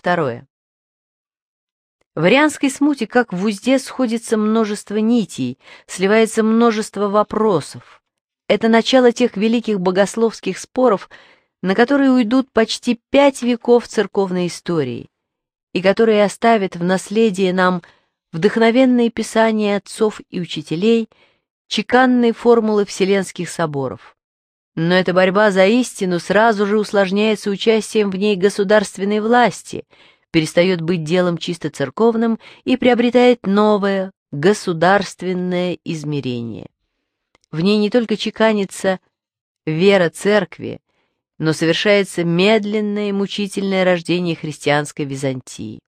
Второе. В арианской смуте, как в узде, сходится множество нитей, сливается множество вопросов. Это начало тех великих богословских споров, на которые уйдут почти пять веков церковной истории, и которые оставят в наследие нам вдохновенные писания отцов и учителей, чеканные формулы вселенских соборов. Но эта борьба за истину сразу же усложняется участием в ней государственной власти, перестает быть делом чисто церковным и приобретает новое, государственное измерение. В ней не только чеканится вера церкви, но совершается медленное и мучительное рождение христианской Византии.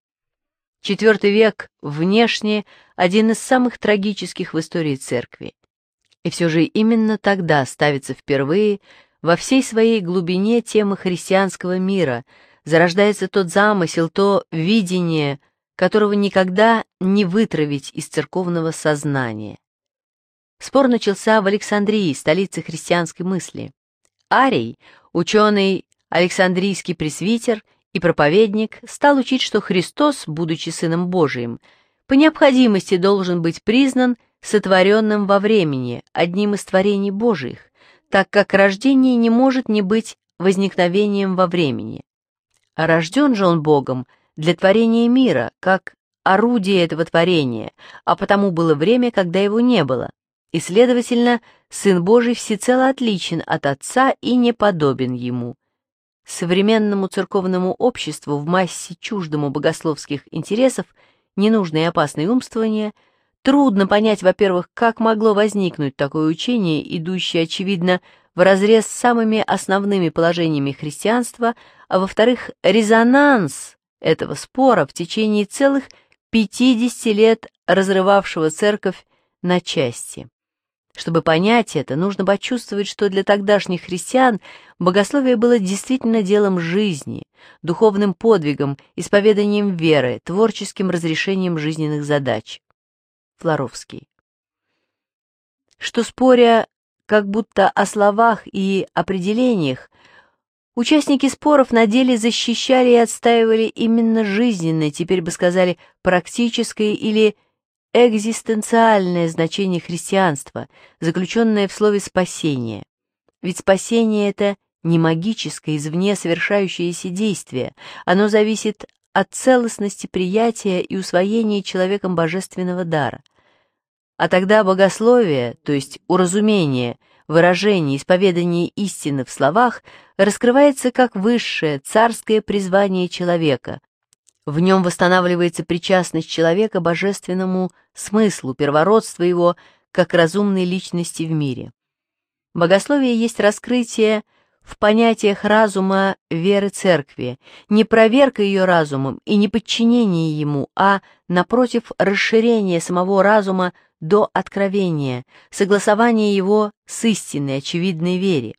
IV век внешне один из самых трагических в истории церкви. И все же именно тогда ставится впервые во всей своей глубине тема христианского мира, зарождается тот замысел, то видение, которого никогда не вытравить из церковного сознания. Спор начался в Александрии, столице христианской мысли. Арий, ученый, Александрийский пресвитер и проповедник, стал учить, что Христос, будучи Сыном Божиим, по необходимости должен быть признан сотворенным во времени, одним из творений Божиих, так как рождение не может не быть возникновением во времени. А рожден же он Богом для творения мира, как орудие этого творения, а потому было время, когда его не было. И, следовательно, Сын Божий всецело отличен от Отца и неподобен Ему. Современному церковному обществу в массе чуждому богословских интересов ненужные и опасные умствования – Трудно понять, во-первых, как могло возникнуть такое учение, идущее, очевидно, вразрез с самыми основными положениями христианства, а во-вторых, резонанс этого спора в течение целых 50 лет разрывавшего церковь на части. Чтобы понять это, нужно почувствовать, что для тогдашних христиан богословие было действительно делом жизни, духовным подвигом, исповеданием веры, творческим разрешением жизненных задач. Флоровский. Что споря как будто о словах и определениях, участники споров на деле защищали и отстаивали именно жизненное, теперь бы сказали, практическое или экзистенциальное значение христианства, заключенное в слове «спасение». Ведь спасение — это не магическое, извне совершающееся действие, оно зависит от целостности приятия и усвоения человеком божественного дара. А тогда богословие, то есть уразумение, выражение, исповедание истины в словах, раскрывается как высшее царское призвание человека. В нем восстанавливается причастность человека божественному смыслу, первородства его, как разумной личности в мире. Богословие есть раскрытие – в понятиях разума веры церкви, не проверка ее разумом и не подчинение ему, а, напротив, расширение самого разума до откровения, согласование его с истинной, очевидной вере.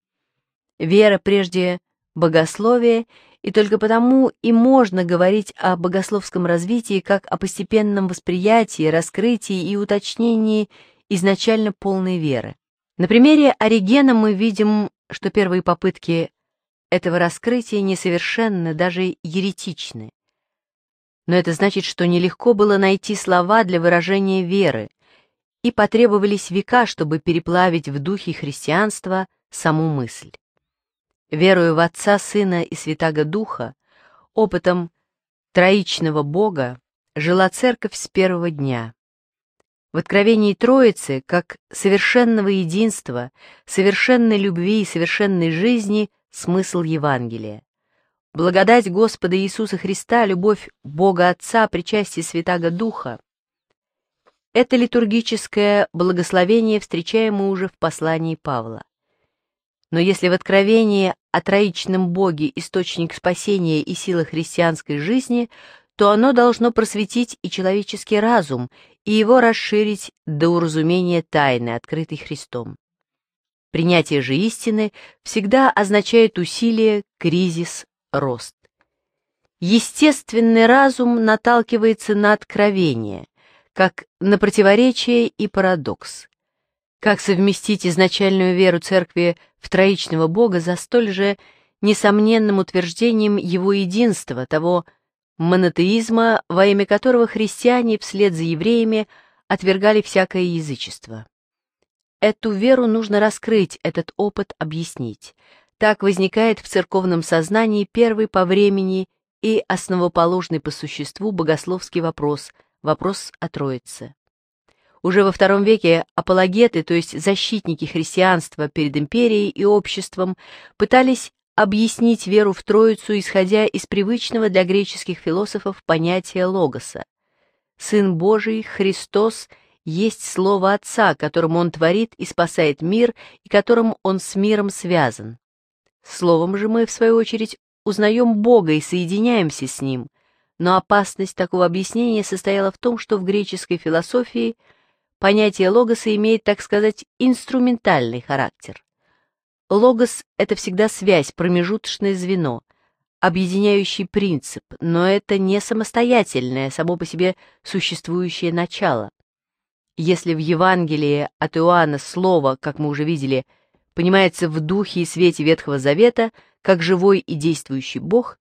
Вера прежде богословие, и только потому и можно говорить о богословском развитии как о постепенном восприятии, раскрытии и уточнении изначально полной веры. На примере Оригена мы видим что первые попытки этого раскрытия несовершенны, даже еретичны. Но это значит, что нелегко было найти слова для выражения веры, и потребовались века, чтобы переплавить в духе христианства саму мысль. Верую в Отца, Сына и Святаго Духа, опытом троичного Бога жила церковь с первого дня. В откровении Троицы, как совершенного единства, совершенной любви и совершенной жизни, смысл Евангелия. Благодать Господа Иисуса Христа, любовь Бога Отца, причастие Святаго Духа – это литургическое благословение, встречаемое уже в послании Павла. Но если в откровении о троичном Боге источник спасения и сила христианской жизни, то оно должно просветить и человеческий разум, и его расширить до уразумения тайны, открытой Христом. Принятие же истины всегда означает усилие, кризис, рост. Естественный разум наталкивается на откровение, как на противоречие и парадокс. Как совместить изначальную веру церкви в троичного Бога за столь же несомненным утверждением его единства, того монотеизма, во имя которого христиане вслед за евреями отвергали всякое язычество. Эту веру нужно раскрыть, этот опыт объяснить. Так возникает в церковном сознании первый по времени и основоположный по существу богословский вопрос, вопрос о Троице. Уже во втором веке апологеты, то есть защитники христианства перед империей и обществом, пытались объяснить веру в Троицу, исходя из привычного для греческих философов понятия логоса. Сын Божий, Христос, есть Слово Отца, которым Он творит и спасает мир, и которым Он с миром связан. Словом же мы, в свою очередь, узнаем Бога и соединяемся с Ним. Но опасность такого объяснения состояла в том, что в греческой философии понятие логоса имеет, так сказать, инструментальный характер. Логос — это всегда связь, промежуточное звено, объединяющий принцип, но это не самостоятельное, само по себе существующее начало. Если в Евангелии от Иоанна слово, как мы уже видели, понимается в духе и свете Ветхого Завета, как живой и действующий Бог,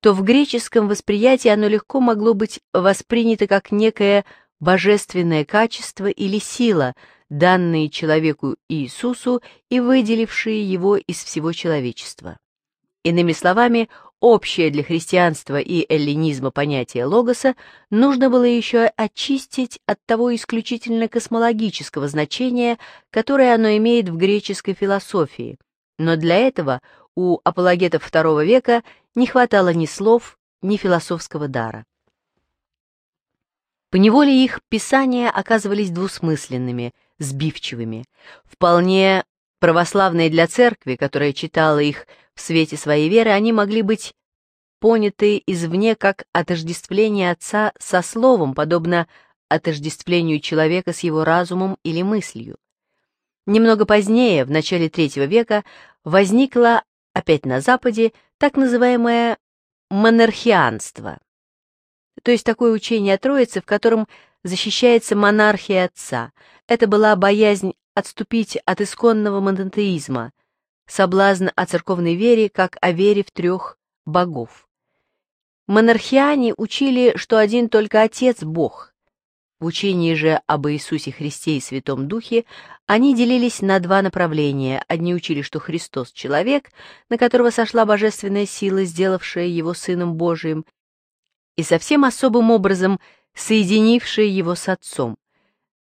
то в греческом восприятии оно легко могло быть воспринято как некое божественное качество или сила — данные человеку Иисусу и выделившие его из всего человечества. Иными словами, общее для христианства и эллинизма понятие логоса нужно было еще очистить от того исключительно космологического значения, которое оно имеет в греческой философии. Но для этого у апологетов II века не хватало ни слов, ни философского дара. Поневоле их писания оказывались двусмысленными – сбивчивыми, вполне православные для церкви, которая читала их в свете своей веры, они могли быть поняты извне как отождествление отца со словом, подобно отождествлению человека с его разумом или мыслью. Немного позднее, в начале III века, возникло, опять на Западе, так называемое монархианство, то есть такое учение о Троице, в котором защищается монархия отца. Это была боязнь отступить от исконного монотеизма, соблазн о церковной вере как о вере в трех богов. Монархиане учили, что один только Отец – Бог. В учении же об Иисусе Христе и Святом Духе они делились на два направления. Одни учили, что Христос – человек, на которого сошла божественная сила, сделавшая его Сыном Божиим, и совсем особым образом – соединившее его с отцом.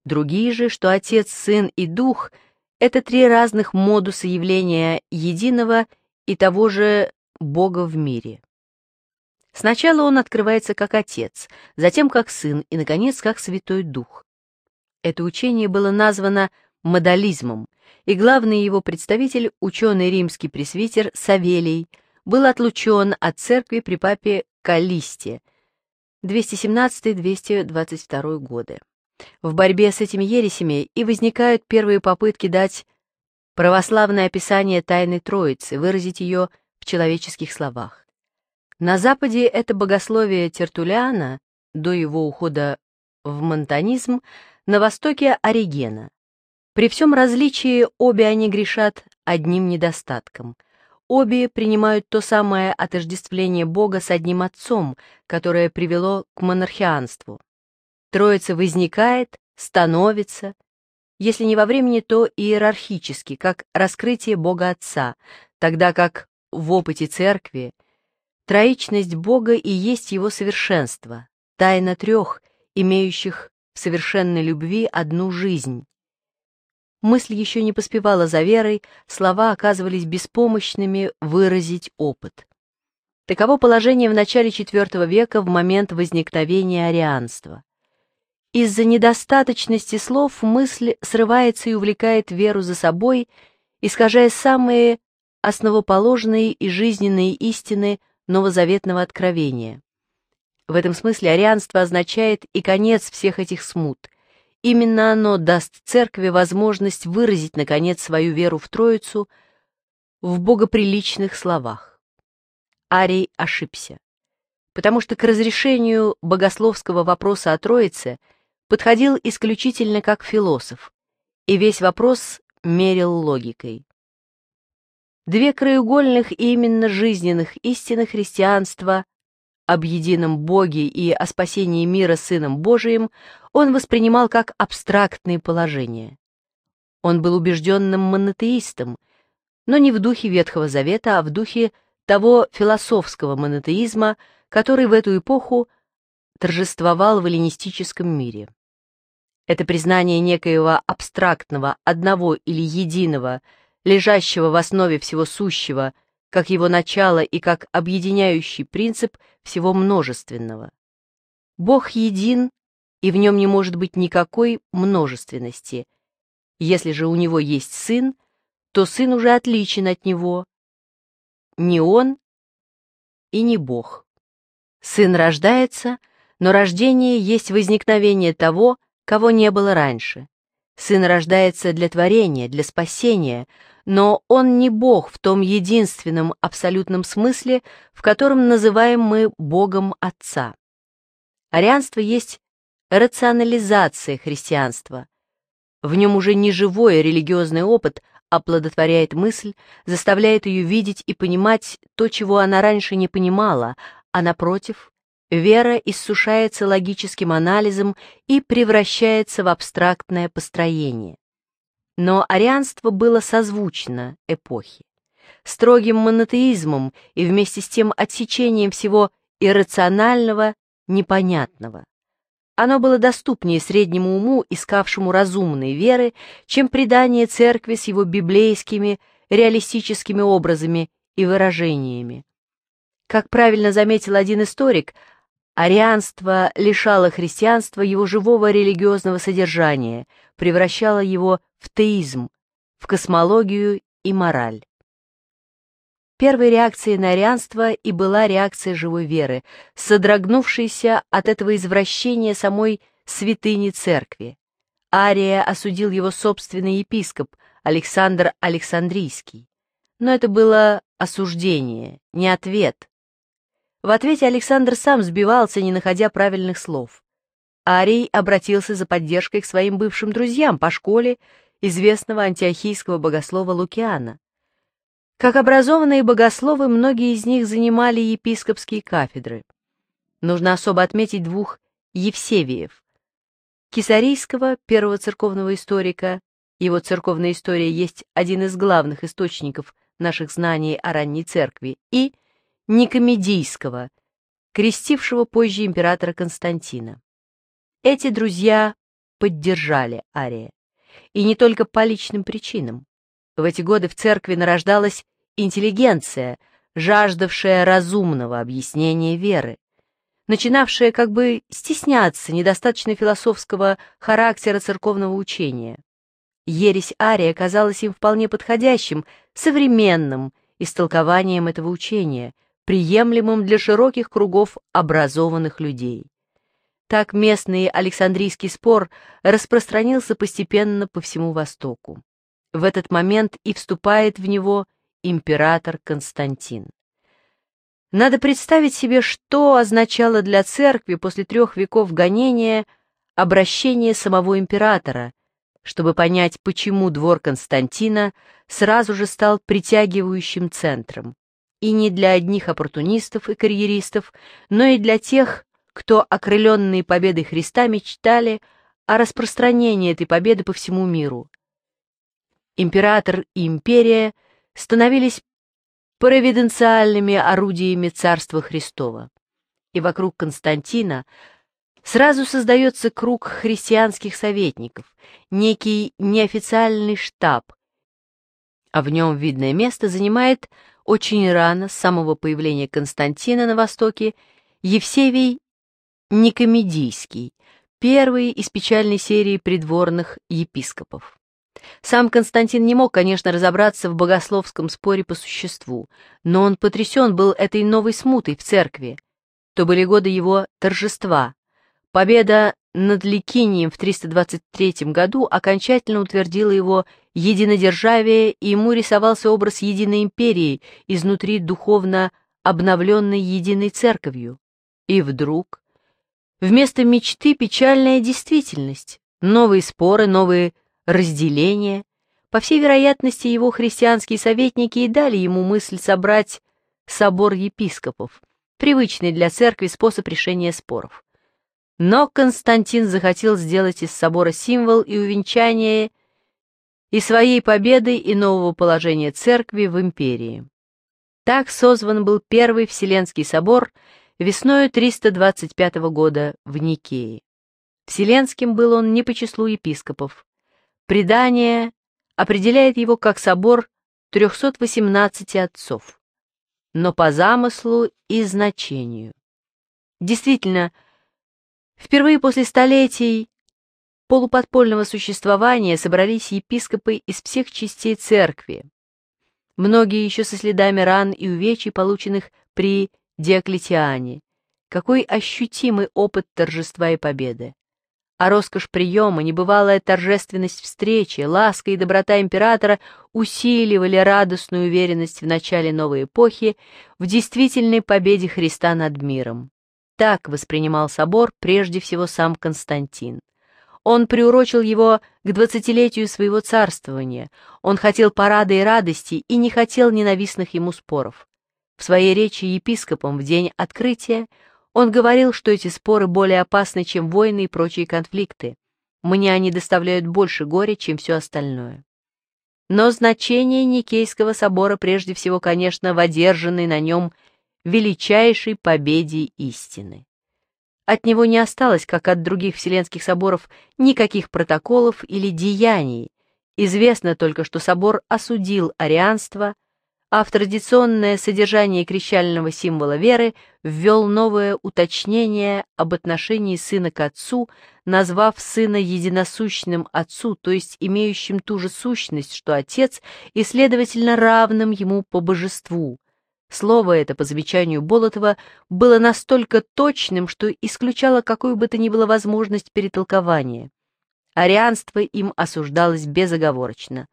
Другие же, что отец, сын и дух — это три разных модуса явления единого и того же Бога в мире. Сначала он открывается как отец, затем как сын и, наконец, как святой дух. Это учение было названо модализмом, и главный его представитель, ученый римский пресвитер Савелий, был отлучен от церкви при папе Калисте 217-222 годы. В борьбе с этими ересями и возникают первые попытки дать православное описание Тайной Троицы, выразить ее в человеческих словах. На Западе это богословие Тертулиана до его ухода в монтанизм, на Востоке — Оригена. При всем различии обе они грешат одним недостатком — Обе принимают то самое отождествление Бога с одним отцом, которое привело к монархианству. Троица возникает, становится, если не во времени, то иерархически, как раскрытие Бога Отца, тогда как в опыте Церкви троичность Бога и есть его совершенство, тайна трех, имеющих в совершенной любви одну жизнь, Мысль еще не поспевала за верой, слова оказывались беспомощными выразить опыт. Таково положение в начале IV века в момент возникновения арианства. Из-за недостаточности слов мысль срывается и увлекает веру за собой, искажая самые основоположные и жизненные истины новозаветного откровения. В этом смысле арианство означает и конец всех этих смут – Именно оно даст церкви возможность выразить, наконец, свою веру в Троицу в богоприличных словах. Арий ошибся, потому что к разрешению богословского вопроса о Троице подходил исключительно как философ, и весь вопрос мерил логикой. Две краеугольных и именно жизненных истины христианства об едином Боге и о спасении мира Сыном Божиим он воспринимал как абстрактные положения. Он был убежденным монотеистом, но не в духе Ветхого Завета, а в духе того философского монотеизма, который в эту эпоху торжествовал в эллинистическом мире. Это признание некоего абстрактного, одного или единого, лежащего в основе всего сущего, как его начало и как объединяющий принцип всего множественного. Бог един и в нем не может быть никакой множественности. Если же у него есть сын, то сын уже отличен от него. Не он и не Бог. Сын рождается, но рождение есть возникновение того, кого не было раньше. Сын рождается для творения, для спасения, но он не Бог в том единственном абсолютном смысле, в котором называем мы Богом Отца. Арианство есть рационализация христианства. В нем уже не живой религиозный опыт оплодотворяет мысль, заставляет ее видеть и понимать то, чего она раньше не понимала, а напротив, вера иссушается логическим анализом и превращается в абстрактное построение. Но арианство было созвучно эпохе. Строгим монотеизмом и вместе с тем отсечением всего иррационального, непонятного. Оно было доступнее среднему уму, искавшему разумной веры, чем предание церкви с его библейскими, реалистическими образами и выражениями. Как правильно заметил один историк, арианство лишало христианства его живого религиозного содержания, превращало его в теизм, в космологию и мораль. Первой реакцией на арианство и была реакция живой веры, содрогнувшейся от этого извращения самой святыни церкви. Ария осудил его собственный епископ Александр Александрийский. Но это было осуждение, не ответ. В ответе Александр сам сбивался, не находя правильных слов. Арий обратился за поддержкой к своим бывшим друзьям по школе известного антиохийского богослова Лукиана. Как образованные богословы, многие из них занимали епископские кафедры. Нужно особо отметить двух Евсевиев. Кисарийского, первого церковного историка, его церковная история есть один из главных источников наших знаний о ранней церкви, и Никомедийского, крестившего позже императора Константина. Эти друзья поддержали Ария, и не только по личным причинам. В эти годы в церкви нарождалась интеллигенция, жаждавшая разумного объяснения веры, начинавшая как бы стесняться недостаточно философского характера церковного учения. Ересь Ария казалась им вполне подходящим, современным истолкованием этого учения, приемлемым для широких кругов образованных людей. Так местный Александрийский спор распространился постепенно по всему Востоку. В этот момент и вступает в него император Константин. Надо представить себе, что означало для церкви после трех веков гонения обращение самого императора, чтобы понять, почему двор Константина сразу же стал притягивающим центром. И не для одних оппортунистов и карьеристов, но и для тех, кто, окрыленные победой Христа, мечтали о распространении этой победы по всему миру император и империя становились провиденциальными орудиями Царства Христова. И вокруг Константина сразу создается круг христианских советников, некий неофициальный штаб, а в нем видное место занимает очень рано, с самого появления Константина на Востоке, Евсевий Никомедийский, первый из печальной серии придворных епископов. Сам Константин не мог, конечно, разобраться в богословском споре по существу, но он потрясен был этой новой смутой в церкви. То были годы его торжества. Победа над Ликинием в 323 году окончательно утвердила его единодержавие, и ему рисовался образ единой империи, изнутри духовно обновленной единой церковью. И вдруг... Вместо мечты печальная действительность. Новые споры, новые разделение. По всей вероятности, его христианские советники и дали ему мысль собрать собор епископов, привычный для церкви способ решения споров. Но Константин захотел сделать из собора символ и увенчание и своей победы и нового положения церкви в империи. Так созван был Первый Вселенский собор весною 325 года в Никее. Вселенским был он не по числу епископов, Предание определяет его как собор 318 отцов, но по замыслу и значению. Действительно, впервые после столетий полуподпольного существования собрались епископы из всех частей церкви, многие еще со следами ран и увечий, полученных при Диоклетиане. Какой ощутимый опыт торжества и победы! а роскошь приема, небывалая торжественность встречи, ласка и доброта императора усиливали радостную уверенность в начале новой эпохи, в действительной победе Христа над миром. Так воспринимал собор прежде всего сам Константин. Он приурочил его к двадцатилетию своего царствования, он хотел парады и радости и не хотел ненавистных ему споров. В своей речи епископам в день открытия он говорил, что эти споры более опасны, чем войны и прочие конфликты. Мне они доставляют больше горя, чем все остальное. Но значение Никейского собора прежде всего, конечно, в одержанной на нем величайшей победе истины. От него не осталось, как от других вселенских соборов, никаких протоколов или деяний. Известно только, что собор осудил арианство, а в традиционное содержание крещального символа веры – ввел новое уточнение об отношении сына к отцу, назвав сына единосущным отцу, то есть имеющим ту же сущность, что отец, и, следовательно, равным ему по божеству. Слово это, по замечанию Болотова, было настолько точным, что исключало какую бы то ни было возможность перетолкования. Арианство им осуждалось безоговорочно.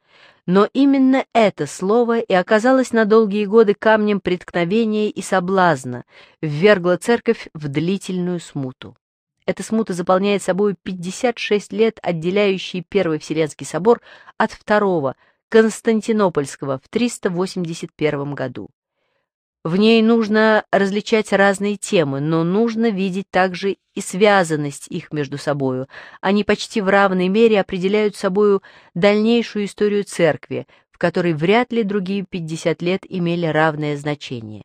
Но именно это слово и оказалось на долгие годы камнем преткновения и соблазна, ввергло церковь в длительную смуту. Эта смута заполняет собой 56 лет, отделяющие Первый Вселенский собор от Второго, Константинопольского, в 381 году. В ней нужно различать разные темы, но нужно видеть также и связанность их между собою. Они почти в равной мере определяют собою дальнейшую историю церкви, в которой вряд ли другие 50 лет имели равное значение.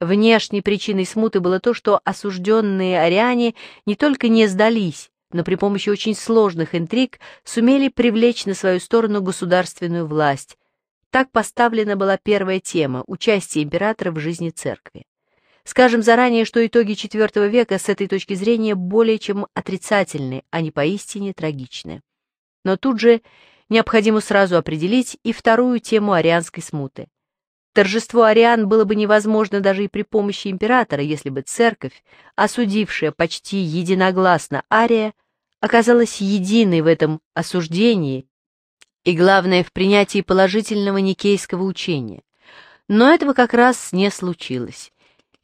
Внешней причиной смуты было то, что осужденные ариане не только не сдались, но при помощи очень сложных интриг сумели привлечь на свою сторону государственную власть, так поставлена была первая тема – участие императора в жизни церкви. Скажем заранее, что итоги IV века с этой точки зрения более чем отрицательны, а не поистине трагичны. Но тут же необходимо сразу определить и вторую тему арианской смуты. Торжество ариан было бы невозможно даже и при помощи императора, если бы церковь, осудившая почти единогласно Ария, оказалась единой в этом осуждении и, главное, в принятии положительного никейского учения. Но этого как раз не случилось.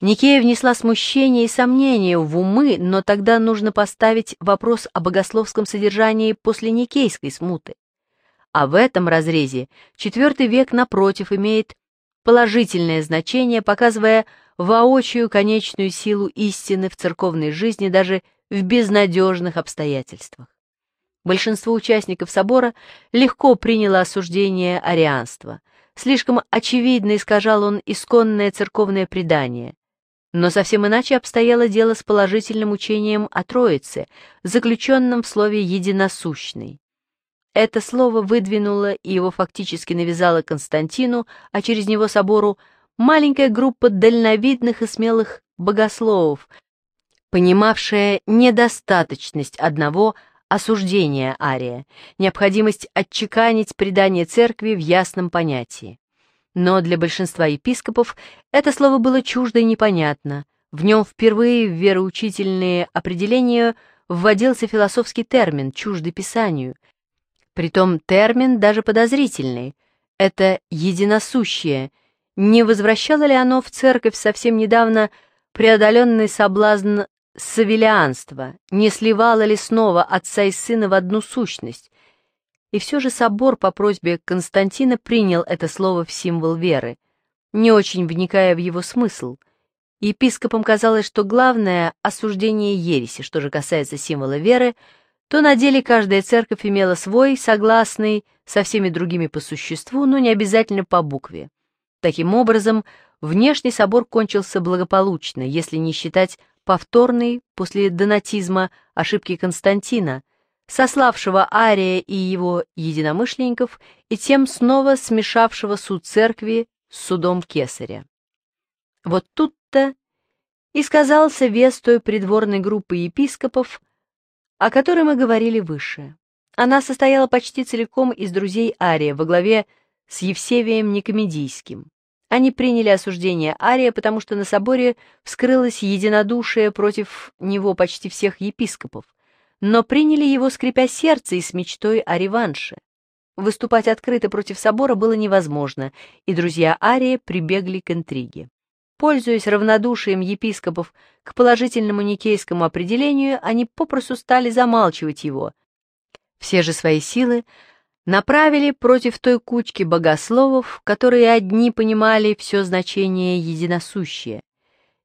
Никея внесла смущение и сомнение в умы, но тогда нужно поставить вопрос о богословском содержании после Никейской смуты. А в этом разрезе IV век, напротив, имеет положительное значение, показывая воочию конечную силу истины в церковной жизни даже в безнадежных обстоятельствах. Большинство участников собора легко приняло осуждение арианства. Слишком очевидно искажал он исконное церковное предание. Но совсем иначе обстояло дело с положительным учением о Троице, заключенным в слове «единосущный». Это слово выдвинуло и его фактически навязало Константину, а через него собору, маленькая группа дальновидных и смелых богословов, понимавшая недостаточность одного – осуждение Ария, необходимость отчеканить предание церкви в ясном понятии. Но для большинства епископов это слово было чуждо и непонятно. В нем впервые в вероучительные определения вводился философский термин, чуждый Писанию. Притом термин даже подозрительный. Это «единосущее». Не возвращало ли оно в церковь совсем недавно преодоленный соблазн савелианство не сливало ли снова отца и сына в одну сущность, и все же собор по просьбе Константина принял это слово в символ веры, не очень вникая в его смысл. Епископам казалось, что главное — осуждение ереси, что же касается символа веры, то на деле каждая церковь имела свой, согласный, со всеми другими по существу, но не обязательно по букве. Таким образом, внешний собор кончился благополучно, если не считать повторной после донатизма ошибки Константина, сославшего Ария и его единомышленников и тем снова смешавшего суд церкви с судом кесаря. Вот тут-то и сказался вес той придворной группы епископов, о которой мы говорили выше. Она состояла почти целиком из друзей Ария во главе с Евсевием Никомедийским. Они приняли осуждение Ария, потому что на соборе вскрылось единодушие против него почти всех епископов, но приняли его, скрипя сердце и с мечтой о реванше. Выступать открыто против собора было невозможно, и друзья Ария прибегли к интриге. Пользуясь равнодушием епископов к положительному никейскому определению, они попросту стали замалчивать его. Все же свои силы направили против той кучки богословов, которые одни понимали все значение единосущее.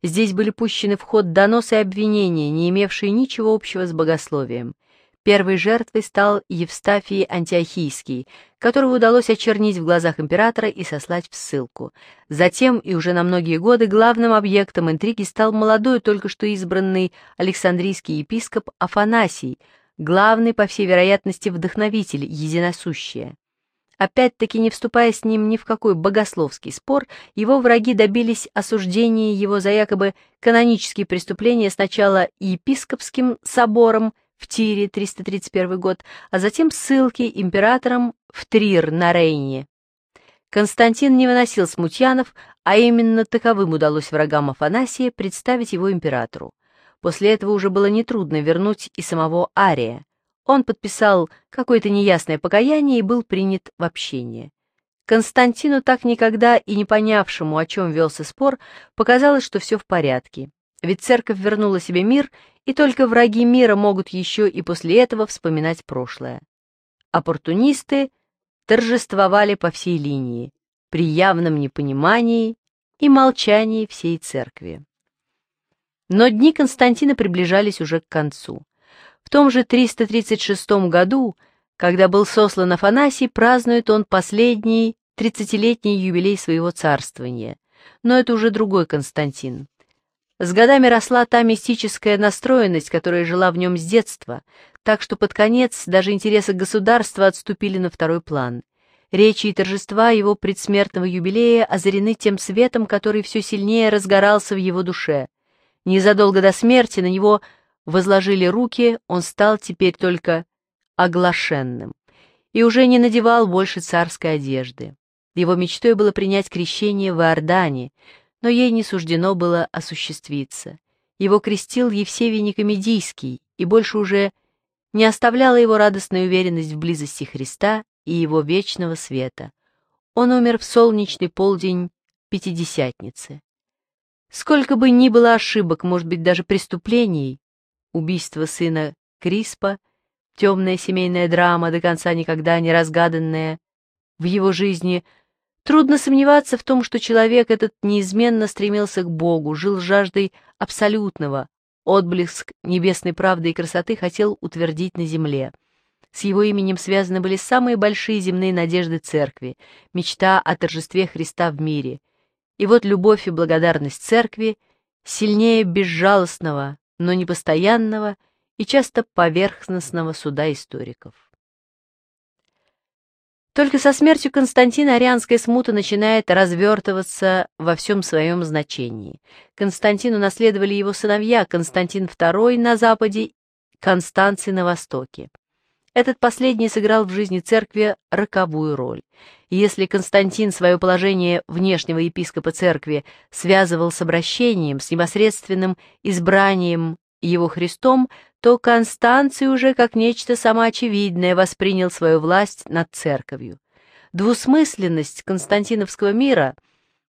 Здесь были пущены в ход доносы и обвинения, не имевшие ничего общего с богословием. Первой жертвой стал Евстафий Антиохийский, которого удалось очернить в глазах императора и сослать в ссылку. Затем и уже на многие годы главным объектом интриги стал молодой, только что избранный Александрийский епископ Афанасий – главный, по всей вероятности, вдохновитель единосущие. Опять-таки, не вступая с ним ни в какой богословский спор, его враги добились осуждения его за якобы канонические преступления сначала епископским собором в Тире 331 год, а затем ссылки императором в Трир на Рейне. Константин не выносил смутьянов, а именно таковым удалось врагам Афанасия представить его императору. После этого уже было нетрудно вернуть и самого Ария. Он подписал какое-то неясное покаяние и был принят в общение. Константину, так никогда и не понявшему, о чем велся спор, показалось, что все в порядке. Ведь церковь вернула себе мир, и только враги мира могут еще и после этого вспоминать прошлое. Оппортунисты торжествовали по всей линии, при явном непонимании и молчании всей церкви. Но дни Константина приближались уже к концу. В том же 336 году, когда был сослан Афанасий, празднует он последний 30-летний юбилей своего царствования. Но это уже другой Константин. С годами росла та мистическая настроенность, которая жила в нем с детства, так что под конец даже интересы государства отступили на второй план. Речи и торжества его предсмертного юбилея озарены тем светом, который все сильнее разгорался в его душе. Незадолго до смерти на него возложили руки, он стал теперь только оглашенным и уже не надевал больше царской одежды. Его мечтой было принять крещение в Иордане, но ей не суждено было осуществиться. Его крестил Евсевий Никомедийский, и больше уже не оставляла его радостная уверенность в близости Христа и его вечного света. Он умер в солнечный полдень Пятидесятницы. Сколько бы ни было ошибок, может быть, даже преступлений, убийство сына Криспа, темная семейная драма, до конца никогда не разгаданная в его жизни, трудно сомневаться в том, что человек этот неизменно стремился к Богу, жил жаждой абсолютного, отблеск небесной правды и красоты хотел утвердить на земле. С его именем связаны были самые большие земные надежды церкви, мечта о торжестве Христа в мире — и вот любовь и благодарность церкви сильнее безжалостного, но непостоянного и часто поверхностного суда историков. Только со смертью Константина арианская смута начинает развертываться во всем своем значении. Константину наследовали его сыновья Константин II на Западе, Констанций на Востоке. Этот последний сыграл в жизни церкви роковую роль. Если Константин свое положение внешнего епископа церкви связывал с обращением, с непосредственным избранием его Христом, то Констанций уже как нечто самоочевидное воспринял свою власть над церковью. Двусмысленность константиновского мира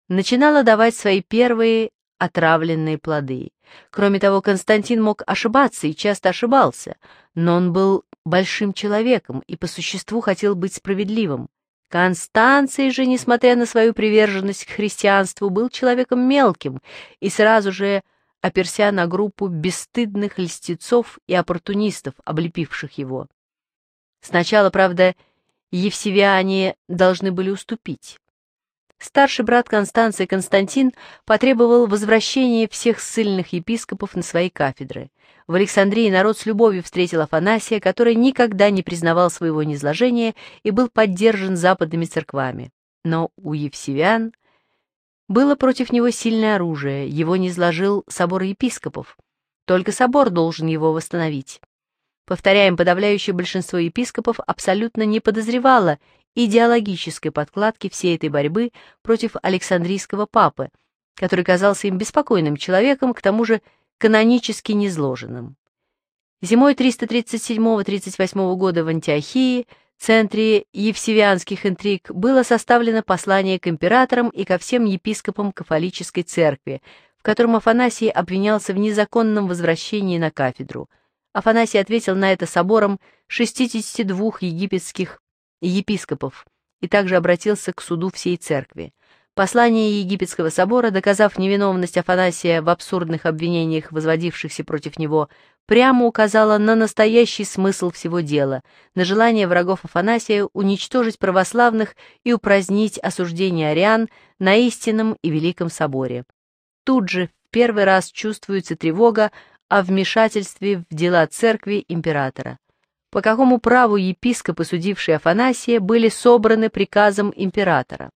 начинала давать свои первые отравленные плоды. Кроме того, Константин мог ошибаться и часто ошибался, но он был большим человеком и по существу хотел быть справедливым. Констанций же, несмотря на свою приверженность к христианству, был человеком мелким и сразу же оперся на группу бесстыдных льстецов и оппортунистов, облепивших его. Сначала, правда, евсевиане должны были уступить. Старший брат Констанции Константин потребовал возвращения всех ссыльных епископов на свои кафедры. В Александрии народ с любовью встретил Афанасия, который никогда не признавал своего низложения и был поддержан западными церквами. Но у Евсевиан было против него сильное оружие, его низложил собор епископов. Только собор должен его восстановить. Повторяем, подавляющее большинство епископов абсолютно не подозревало идеологической подкладки всей этой борьбы против Александрийского папы, который казался им беспокойным человеком, к тому же канонически незложенным. Зимой 337-38 года в Антиохии, центре евсевианских интриг, было составлено послание к императорам и ко всем епископам кафолической церкви, в котором Афанасий обвинялся в незаконном возвращении на кафедру. Афанасий ответил на это собором 62 египетских и епископов, и также обратился к суду всей церкви. Послание Египетского собора, доказав невиновность Афанасия в абсурдных обвинениях, возводившихся против него, прямо указало на настоящий смысл всего дела, на желание врагов Афанасия уничтожить православных и упразднить осуждение ариан на истинном и великом соборе. Тут же в первый раз чувствуется тревога о вмешательстве в дела церкви императора по какому праву епископы, судившие Афанасия, были собраны приказом императора.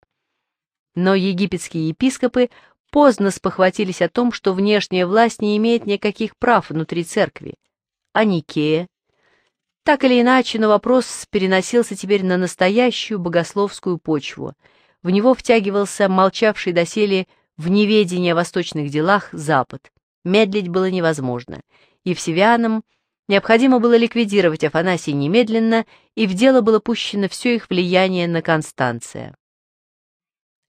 Но египетские епископы поздно спохватились о том, что внешняя власть не имеет никаких прав внутри церкви. А Никея? Так или иначе, но вопрос переносился теперь на настоящую богословскую почву. В него втягивался молчавший доселе в неведении о восточных делах Запад. Медлить было невозможно. И в всевянам, Необходимо было ликвидировать Афанасий немедленно, и в дело было пущено все их влияние на Констанция.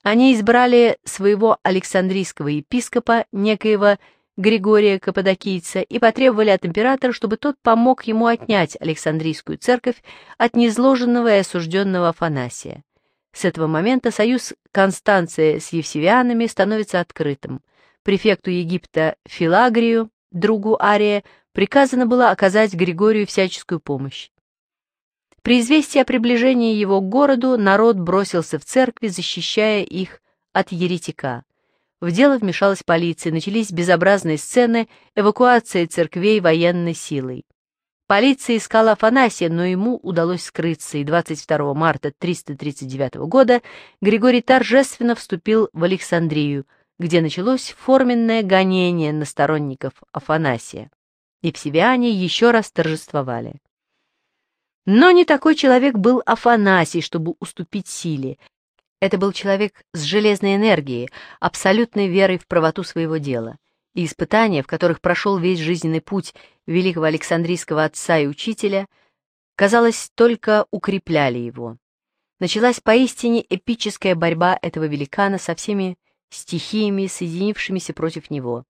Они избрали своего Александрийского епископа, некоего Григория Каппадокийца, и потребовали от императора, чтобы тот помог ему отнять Александрийскую церковь от незложенного и осужденного Афанасия. С этого момента союз Констанция с евсевианами становится открытым. Префекту Египта Филагрию, другу Ария, приказано было оказать Григорию всяческую помощь. При известии о приближении его к городу народ бросился в церкви, защищая их от еретика. В дело вмешалась полиция, начались безобразные сцены эвакуации церквей военной силой. Полиция искала Афанасия, но ему удалось скрыться, и 22 марта 339 года Григорий торжественно вступил в Александрию, где началось форменное гонение на сторонников Афанасия и псевяне еще раз торжествовали. Но не такой человек был Афанасий, чтобы уступить силе. Это был человек с железной энергией, абсолютной верой в правоту своего дела. И испытания, в которых прошел весь жизненный путь великого Александрийского отца и учителя, казалось, только укрепляли его. Началась поистине эпическая борьба этого великана со всеми стихиями, соединившимися против него.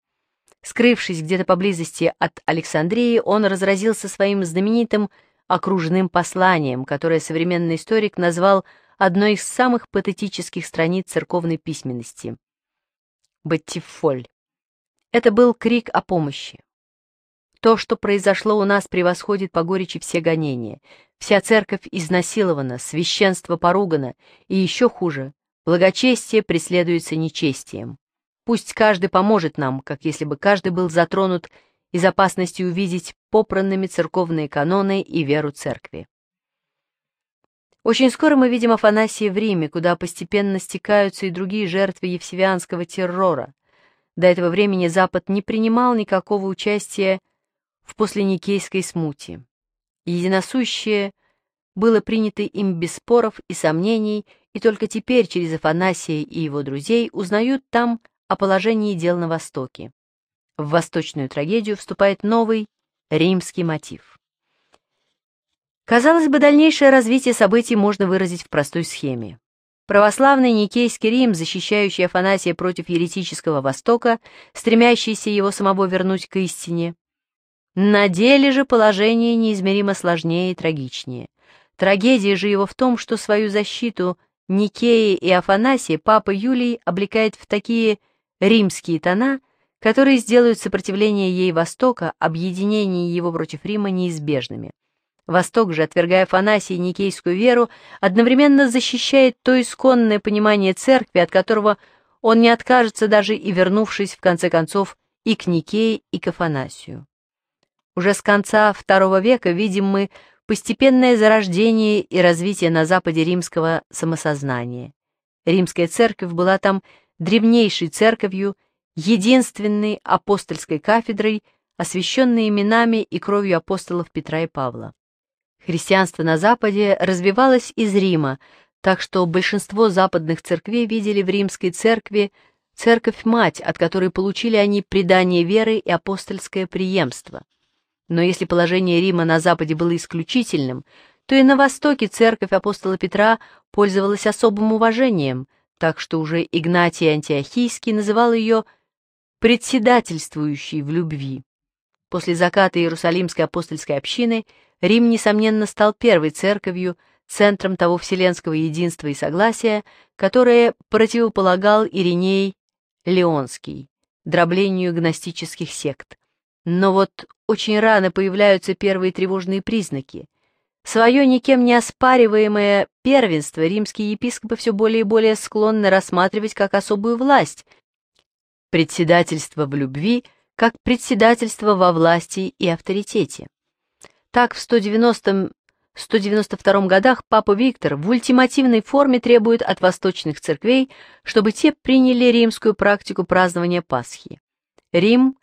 Скрывшись где-то поблизости от Александрии, он разразился своим знаменитым окружным посланием, которое современный историк назвал одной из самых патетических страниц церковной письменности. Баттифоль. Это был крик о помощи. То, что произошло у нас, превосходит по горечи все гонения. Вся церковь изнасилована, священство поругано, и еще хуже, благочестие преследуется нечестием. Пусть каждый поможет нам, как если бы каждый был затронут из опасности увидеть попранными церковные каноны и веру церкви. Очень скоро мы видим Афанасия в Риме, куда постепенно стекаются и другие жертвы евсевианского террора. До этого времени Запад не принимал никакого участия в посленикейской смуте. Единосущее было принято им без споров и сомнений, и только теперь через Афанасия и его друзей узнают там о положении дел на Востоке. В восточную трагедию вступает новый римский мотив. Казалось бы, дальнейшее развитие событий можно выразить в простой схеме. Православный Никейский Рим, защищающий Афанасия против еретического Востока, стремящийся его самого вернуть к истине. На деле же положение неизмеримо сложнее и трагичнее. Трагедия же его в том, что свою защиту Никеи и Афанасия папа Юлий облекает в такие Римские тона, которые сделают сопротивление ей Востока, объединение его против Рима неизбежными. Восток же, отвергая Фанасий и Никейскую веру, одновременно защищает то исконное понимание церкви, от которого он не откажется даже и вернувшись, в конце концов, и к Никее, и к Афанасию. Уже с конца II века видим мы постепенное зарождение и развитие на Западе римского самосознания. Римская церковь была там древнейшей церковью, единственной апостольской кафедрой, освященной именами и кровью апостолов Петра и Павла. Христианство на Западе развивалось из Рима, так что большинство западных церквей видели в римской церкви церковь-мать, от которой получили они предание веры и апостольское преемство. Но если положение Рима на Западе было исключительным, то и на Востоке церковь апостола Петра пользовалась особым уважением – так что уже Игнатий Антиохийский называл ее «председательствующей в любви». После заката Иерусалимской апостольской общины Рим, несомненно, стал первой церковью, центром того вселенского единства и согласия, которое противополагал Ириней Леонский, дроблению гностических сект. Но вот очень рано появляются первые тревожные признаки – Свое никем не оспариваемое первенство римские епископы все более и более склонны рассматривать как особую власть, председательство в любви как председательство во власти и авторитете. Так, в 190 192 годах Папа Виктор в ультимативной форме требует от восточных церквей, чтобы те приняли римскую практику празднования Пасхи. Рим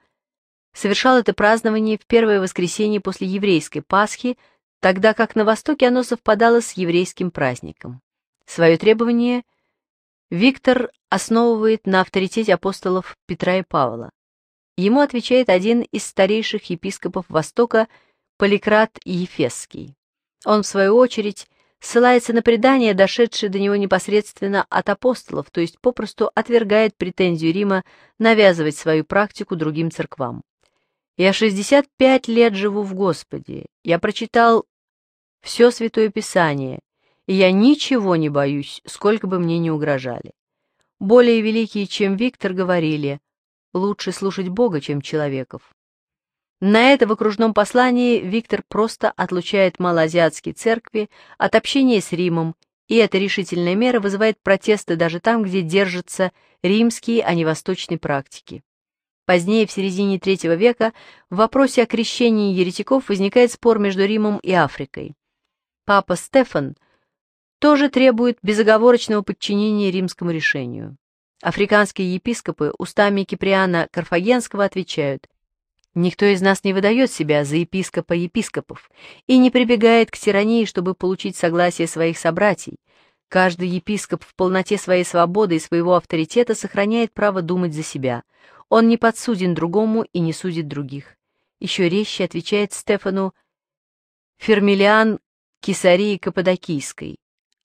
совершал это празднование в первое воскресенье после еврейской Пасхи тогда как на Востоке оно совпадало с еврейским праздником. Свое требование Виктор основывает на авторитете апостолов Петра и Павла. Ему отвечает один из старейших епископов Востока Поликрат Ефесский. Он, в свою очередь, ссылается на предания, дошедшие до него непосредственно от апостолов, то есть попросту отвергает претензию Рима навязывать свою практику другим церквам. Я 65 лет живу в Господе. Я прочитал все Святое Писание, и я ничего не боюсь, сколько бы мне ни угрожали. Более великие, чем Виктор, говорили, лучше слушать Бога, чем человеков. На это в окружном послании Виктор просто отлучает малоазиатские церкви от общения с Римом, и эта решительная мера вызывает протесты даже там, где держатся римские, а не восточные практики. Позднее, в середине III века, в вопросе о крещении еретиков возникает спор между Римом и Африкой. Папа Стефан тоже требует безоговорочного подчинения римскому решению. Африканские епископы устами Киприана Карфагенского отвечают «Никто из нас не выдает себя за епископа епископов и не прибегает к тирании, чтобы получить согласие своих собратьей. Каждый епископ в полноте своей свободы и своего авторитета сохраняет право думать за себя». Он не подсуден другому и не судит других. Еще резче отвечает Стефану Фермилиан Кесарии Каппадокийской,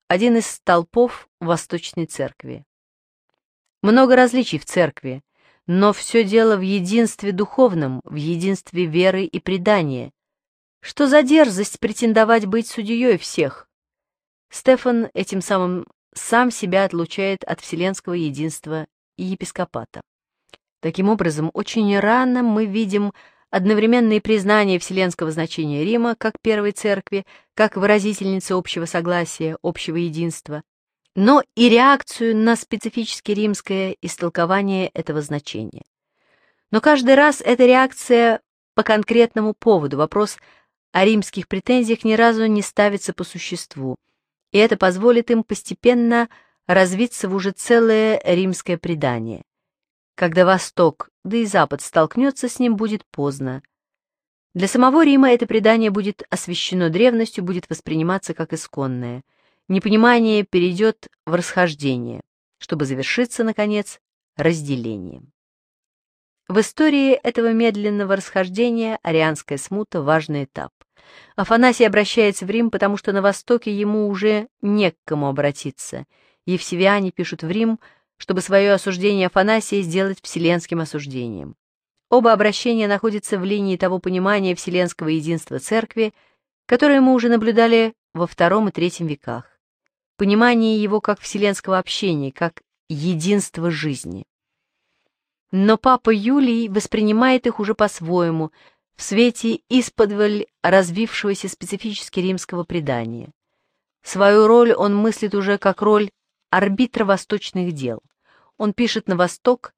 один из столпов Восточной Церкви. Много различий в Церкви, но все дело в единстве духовном, в единстве веры и предания. Что за дерзость претендовать быть судьей всех? Стефан этим самым сам себя отлучает от вселенского единства и епископата. Таким образом, очень рано мы видим одновременные признания вселенского значения Рима как первой церкви, как выразительницы общего согласия, общего единства, но и реакцию на специфически римское истолкование этого значения. Но каждый раз эта реакция по конкретному поводу, вопрос о римских претензиях ни разу не ставится по существу, и это позволит им постепенно развиться в уже целое римское предание. Когда Восток, да и Запад столкнется с ним, будет поздно. Для самого Рима это предание будет освящено древностью, будет восприниматься как исконное. Непонимание перейдет в расхождение, чтобы завершиться, наконец, разделением. В истории этого медленного расхождения арианская смута – важный этап. Афанасий обращается в Рим, потому что на Востоке ему уже не к кому обратиться. Евсевиане пишут в Рим – чтобы свое осуждение Афанасия сделать вселенским осуждением. Оба обращения находятся в линии того понимания вселенского единства Церкви, которое мы уже наблюдали во II и III веках, понимание его как вселенского общения, как единства жизни. Но папа Юлий воспринимает их уже по-своему, в свете исподволь развившегося специфически римского предания. Свою роль он мыслит уже как роль арбитра восточных дел он пишет на восток,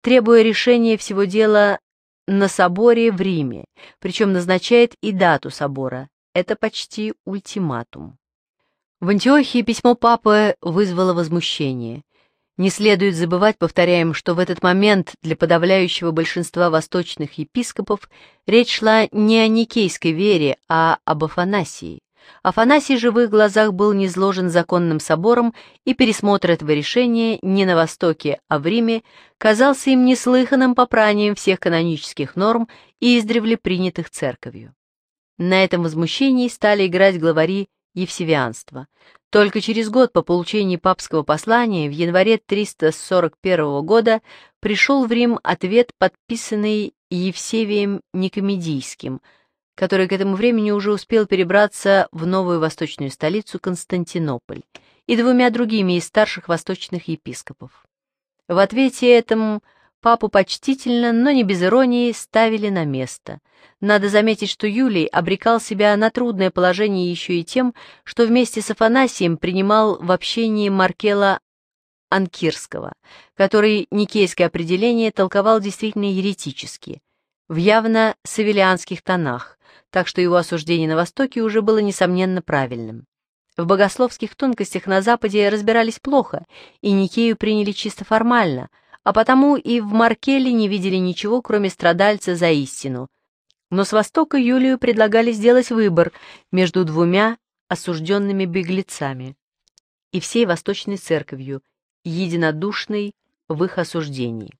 требуя решения всего дела на соборе в Риме, причем назначает и дату собора. Это почти ультиматум. В Антиохии письмо папы вызвало возмущение. Не следует забывать, повторяем, что в этот момент для подавляющего большинства восточных епископов речь шла не о никейской вере, а об Афанасии. Афанасий же в их глазах был низложен законным собором, и пересмотр этого решения не на Востоке, а в Риме казался им неслыханным попранием всех канонических норм и издревле принятых церковью. На этом возмущении стали играть главари евсевианства. Только через год по получении папского послания в январе 341 года пришел в Рим ответ, подписанный Евсевием Никомедийским – который к этому времени уже успел перебраться в новую восточную столицу Константинополь, и двумя другими из старших восточных епископов. В ответе этому папу почтительно, но не без иронии, ставили на место. Надо заметить, что Юлий обрекал себя на трудное положение еще и тем, что вместе с Афанасием принимал в общении Маркела Анкирского, который никейское определение толковал действительно еретически, в явно савелианских тонах, так что его осуждение на Востоке уже было, несомненно, правильным. В богословских тонкостях на Западе разбирались плохо, и Никею приняли чисто формально, а потому и в Маркеле не видели ничего, кроме страдальца за истину. Но с Востока Юлию предлагали сделать выбор между двумя осужденными беглецами и всей Восточной Церковью, единодушной в их осуждении.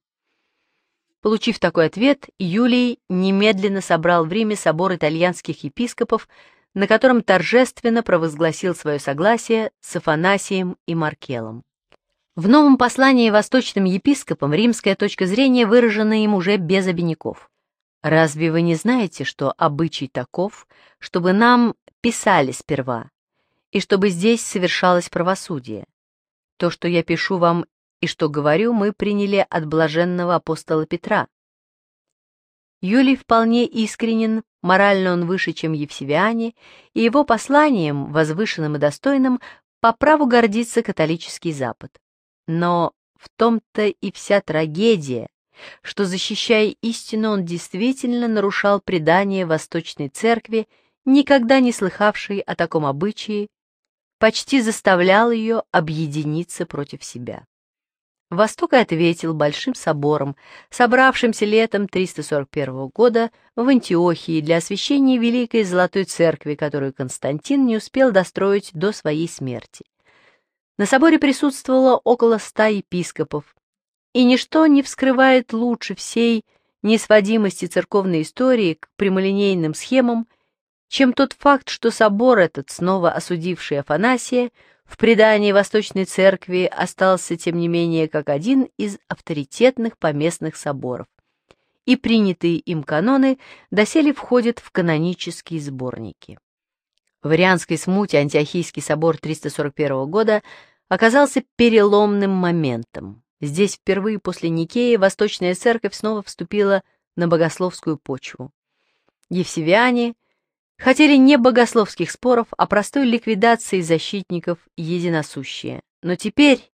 Получив такой ответ, Юлий немедленно собрал в Риме собор итальянских епископов, на котором торжественно провозгласил свое согласие с Афанасием и Маркелом. В новом послании восточным епископам римская точка зрения выражена им уже без обиняков. «Разве вы не знаете, что обычай таков, чтобы нам писали сперва, и чтобы здесь совершалось правосудие? То, что я пишу вам и что говорю, мы приняли от блаженного апостола Петра. Юлий вполне искренен, морально он выше, чем Евсевиане, и его посланием, возвышенным и достойным, по праву гордится католический Запад. Но в том-то и вся трагедия, что, защищая истину, он действительно нарушал предание Восточной Церкви, никогда не слыхавшей о таком обычае, почти заставлял ее объединиться против себя. Восток ответил Большим собором, собравшимся летом 341 года в Антиохии для освящения Великой Золотой Церкви, которую Константин не успел достроить до своей смерти. На соборе присутствовало около ста епископов, и ничто не вскрывает лучше всей несводимости церковной истории к прямолинейным схемам, чем тот факт, что собор этот, снова осудивший Афанасия, в предании Восточной Церкви остался, тем не менее, как один из авторитетных поместных соборов, и принятые им каноны доселе входят в канонические сборники. В Ирианской смуте Антиохийский собор 341 года оказался переломным моментом. Здесь впервые после Никеи Восточная Церковь снова вступила на богословскую почву. Евсевиане Хотели не богословских споров, а простой ликвидации защитников единосущие. Но теперь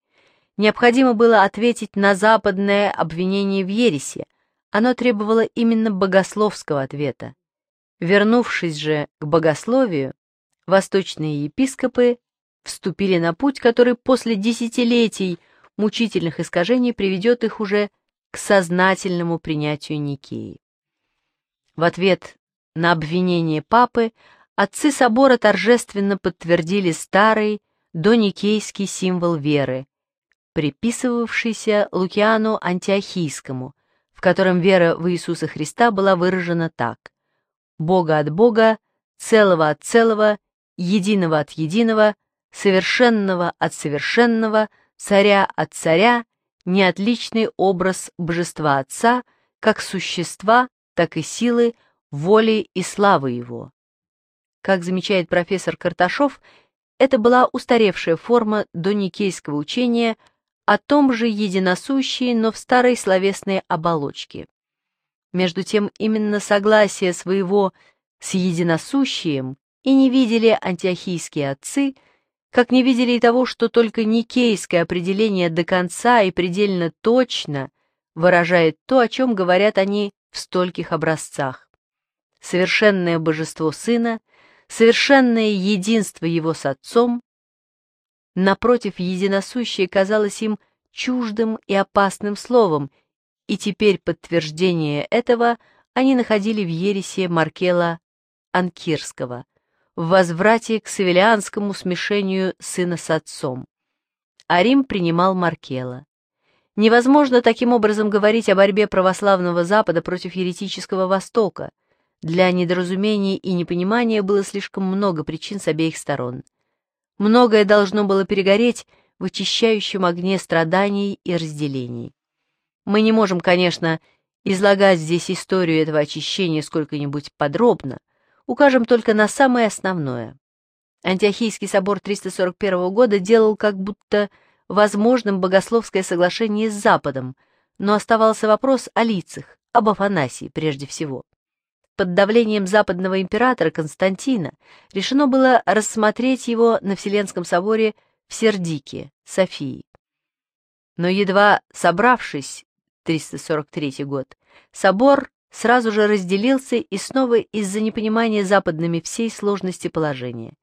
необходимо было ответить на западное обвинение в ересе. Оно требовало именно богословского ответа. Вернувшись же к богословию, восточные епископы вступили на путь, который после десятилетий мучительных искажений приведет их уже к сознательному принятию Никеи. В ответ на обвинение папы отцы собора торжественно подтвердили старый доникейский символ веры, приписывавшийся Лукиану Антиохийскому, в котором вера в Иисуса Христа была выражена так. «Бога от Бога, целого от целого, единого от единого, совершенного от совершенного, царя от царя, неотличный образ божества Отца, как существа, так и силы – воли и славы его. Как замечает профессор Карташов, это была устаревшая форма доникейского учения о том же единосущие, но в старой словесной оболочке. Между тем, именно согласие своего с единосущием и не видели антиохийские отцы, как не видели и того, что только никейское определение до конца и предельно точно выражает то, о чем говорят они в стольких образцах совершенное божество Сына, совершенное единство Его с Отцом, напротив, единосущее казалось им чуждым и опасным словом, и теперь подтверждение этого они находили в ересе Маркела Анкирского, в возврате к савелианскому смешению сына с отцом. А Рим принимал Маркела. Невозможно таким образом говорить о борьбе православного Запада против еретического Востока – для недоразумений и непонимания было слишком много причин с обеих сторон. Многое должно было перегореть в очищающем огне страданий и разделений. Мы не можем, конечно, излагать здесь историю этого очищения сколько-нибудь подробно, укажем только на самое основное. Антиохийский собор 341 года делал как будто возможным богословское соглашение с Западом, но оставался вопрос о лицах, об Афанасии прежде всего. Под давлением западного императора Константина решено было рассмотреть его на Вселенском соборе в Сердике, Софии. Но едва собравшись, 343 год, собор сразу же разделился и снова из-за непонимания западными всей сложности положения.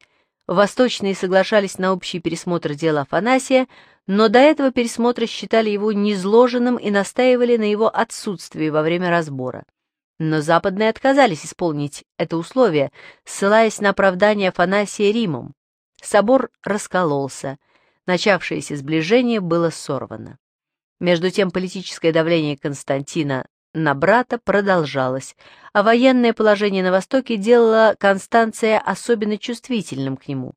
Восточные соглашались на общий пересмотр дела Афанасия, но до этого пересмотра считали его незложенным и настаивали на его отсутствии во время разбора. Но западные отказались исполнить это условие, ссылаясь на оправдание Афанасия Римом. Собор раскололся, начавшееся сближение было сорвано. Между тем политическое давление Константина на брата продолжалось, а военное положение на Востоке делало Констанция особенно чувствительным к нему.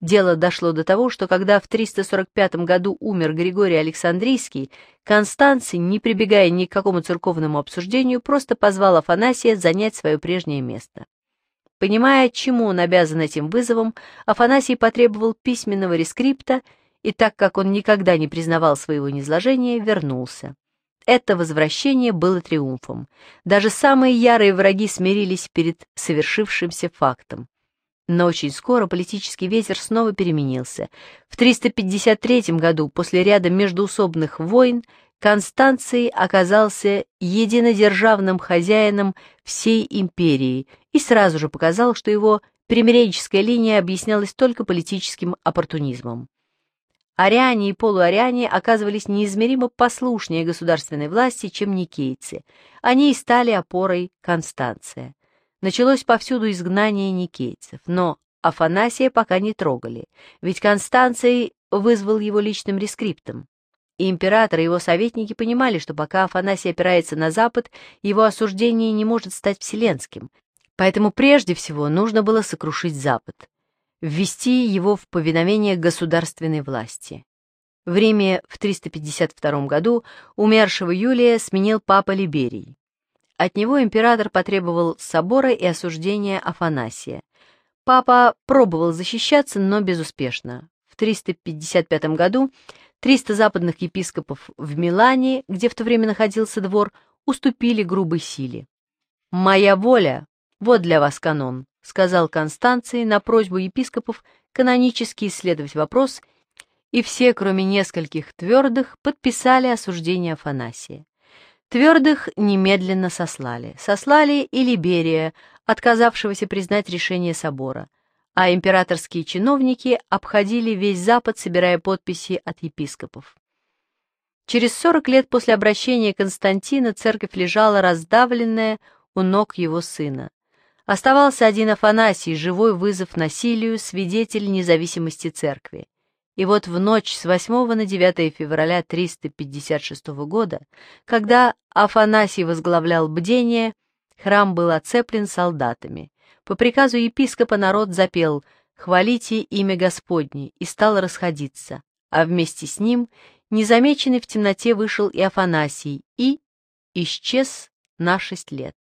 Дело дошло до того, что когда в 345 году умер Григорий Александрийский, Констанций, не прибегая ни к какому церковному обсуждению, просто позвал Афанасия занять свое прежнее место. Понимая, чему он обязан этим вызовом, Афанасий потребовал письменного рескрипта и, так как он никогда не признавал своего низложения, вернулся. Это возвращение было триумфом. Даже самые ярые враги смирились перед совершившимся фактом. Но очень скоро политический ветер снова переменился. В 353 году, после ряда междуусобных войн, Констанций оказался единодержавным хозяином всей империи и сразу же показал, что его примиренческая линия объяснялась только политическим оппортунизмом. Ариане и полуариане оказывались неизмеримо послушнее государственной власти, чем никейцы. Они и стали опорой Констанция. Началось повсюду изгнание никейцев, но Афанасия пока не трогали, ведь Констанций вызвал его личным рескриптом. И император и его советники понимали, что пока Афанасий опирается на Запад, его осуждение не может стать вселенским, поэтому прежде всего нужно было сокрушить Запад, ввести его в повиновение государственной власти. В Риме в 352 году умершего Юлия сменил папа Либерий. От него император потребовал собора и осуждения Афанасия. Папа пробовал защищаться, но безуспешно. В 355 году 300 западных епископов в Милане, где в то время находился двор, уступили грубой силе. «Моя воля! Вот для вас канон», — сказал Констанции на просьбу епископов канонически исследовать вопрос, и все, кроме нескольких твердых, подписали осуждение Афанасия. Твердых немедленно сослали. Сослали и Либерия, отказавшегося признать решение собора. А императорские чиновники обходили весь Запад, собирая подписи от епископов. Через 40 лет после обращения Константина церковь лежала раздавленная у ног его сына. Оставался один Афанасий, живой вызов насилию, свидетель независимости церкви. И вот в ночь с 8 на 9 февраля 356 года, когда Афанасий возглавлял бдение, храм был оцеплен солдатами. По приказу епископа народ запел «Хвалите имя Господне» и стал расходиться, а вместе с ним незамеченный в темноте вышел и Афанасий, и исчез на шесть лет.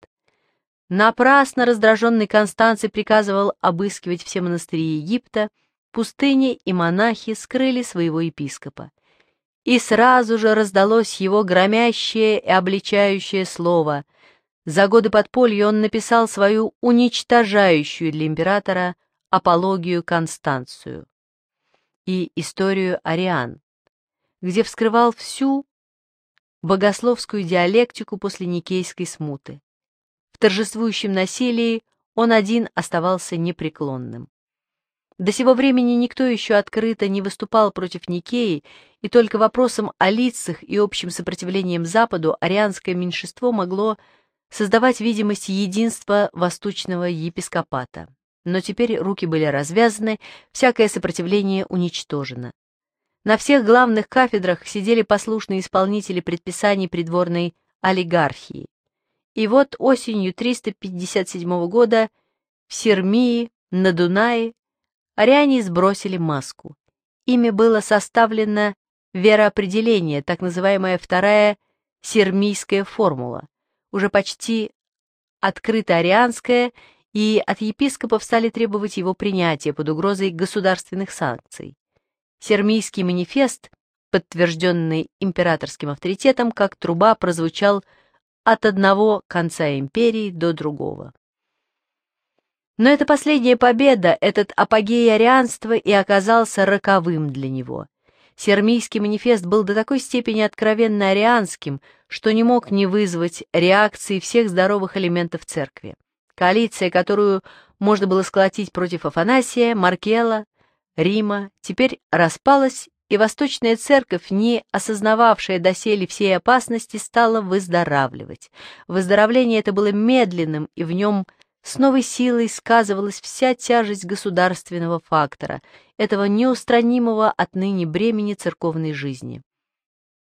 Напрасно раздраженный Констанций приказывал обыскивать все монастыри Египта, пустыне и монахи скрыли своего епископа. И сразу же раздалось его громящее и обличающее слово. За годы подполья он написал свою уничтожающую для императора апологию Констанцию и историю Ариан, где вскрывал всю богословскую диалектику после Никейской смуты. В торжествующем насилии он один оставался непреклонным. До сего времени никто еще открыто не выступал против Никеи, и только вопросом о лицах и общим сопротивлением Западу арианское меньшинство могло создавать видимость единства восточного епископата. Но теперь руки были развязаны, всякое сопротивление уничтожено. На всех главных кафедрах сидели послушные исполнители предписаний придворной олигархии. И вот осенью 357 года в Сермии, на Дунае, ариане сбросили маску. Ими было составлено вероопределение, так называемая вторая сермийская формула, уже почти открыто арианская, и от епископов стали требовать его принятия под угрозой государственных санкций. Сермийский манифест, подтвержденный императорским авторитетом, как труба прозвучал от одного конца империи до другого. Но эта последняя победа, этот апогей арианства и оказался роковым для него. Сермийский манифест был до такой степени откровенно арианским, что не мог не вызвать реакции всех здоровых элементов церкви. Коалиция, которую можно было сколотить против Афанасия, Маркела, Рима, теперь распалась, и Восточная Церковь, не осознававшая доселе всей опасности, стала выздоравливать. Выздоровление это было медленным, и в нем – с новой силой сказывалась вся тяжесть государственного фактора, этого неустранимого отныне бремени церковной жизни.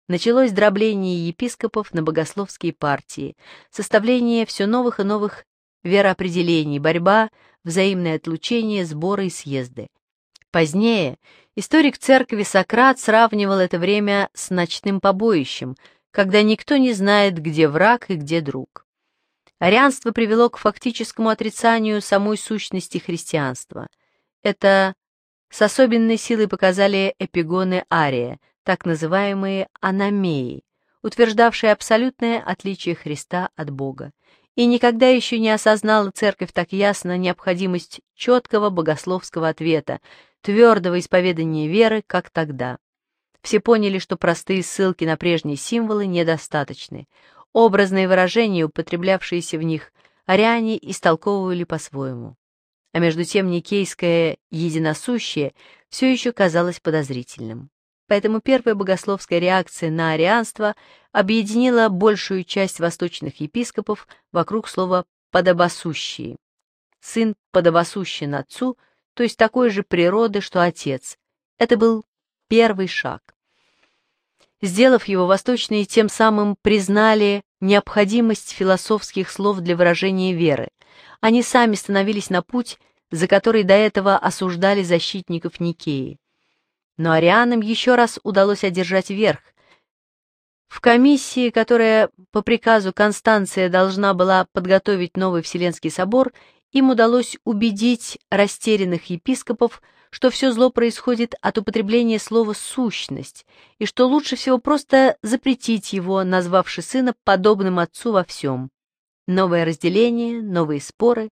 Началось дробление епископов на богословские партии, составление все новых и новых вероопределений, борьба, взаимное отлучение, сборы и съезды. Позднее историк церкви Сократ сравнивал это время с ночным побоищем, когда никто не знает, где враг и где друг. Арианство привело к фактическому отрицанию самой сущности христианства. Это с особенной силой показали эпигоны Ария, так называемые аномеи, утверждавшие абсолютное отличие Христа от Бога. И никогда еще не осознала церковь так ясно необходимость четкого богословского ответа, твердого исповедания веры, как тогда. Все поняли, что простые ссылки на прежние символы недостаточны. Образные выражения, употреблявшиеся в них, ариане истолковывали по-своему. А между тем никейское «единосущее» все еще казалось подозрительным. Поэтому первая богословская реакция на арианство объединила большую часть восточных епископов вокруг слова «подобосущие». Сын подобосущен отцу, то есть такой же природы, что отец. Это был первый шаг. Сделав его, восточные тем самым признали необходимость философских слов для выражения веры. Они сами становились на путь, за который до этого осуждали защитников Никеи. Но арианам еще раз удалось одержать верх. В комиссии, которая по приказу Констанция должна была подготовить новый Вселенский собор, им удалось убедить растерянных епископов – что все зло происходит от употребления слова «сущность», и что лучше всего просто запретить его, назвавши сына подобным отцу во всем. Новое разделение, новые споры.